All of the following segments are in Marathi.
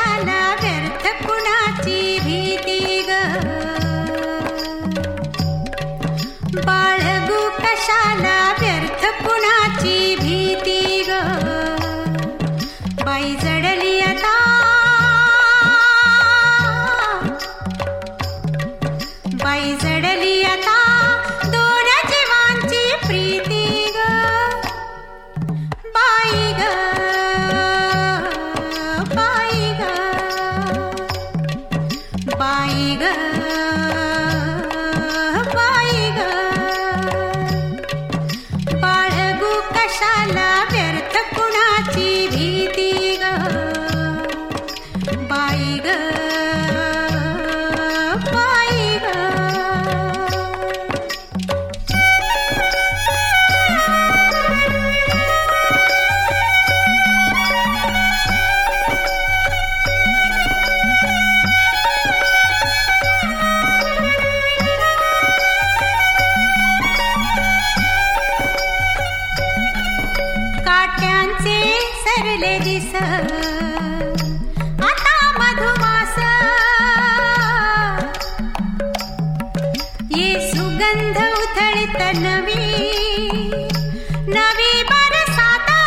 झाला कुणाची भीती ग? बाळगू कशाला 把一个 मधुमासे सरले दिस. आता मधुमास. ये सुगंध उथळित नवी नवी बरसाता.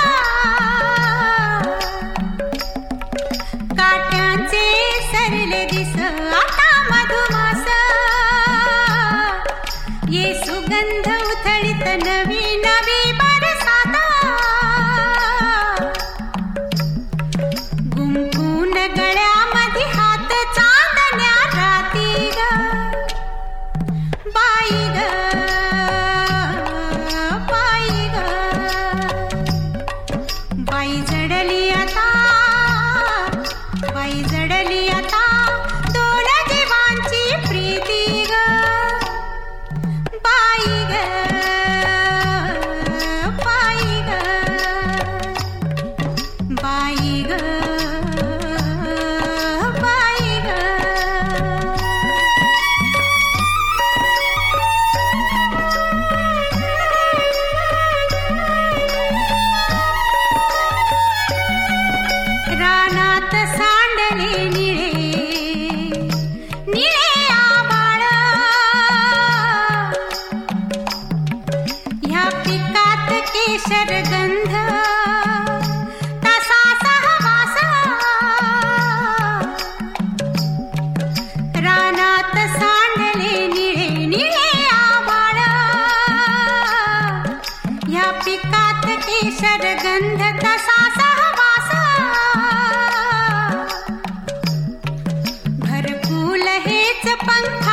काट्यांचे सरले दिस. आता मधुमास. ये सुगंध उथळित नवी तसा सहवासा. रानात सांडले निळे निळे आबाळ या पिकात केशरगंध तसा सहवासा. भरपूल हेच पंखा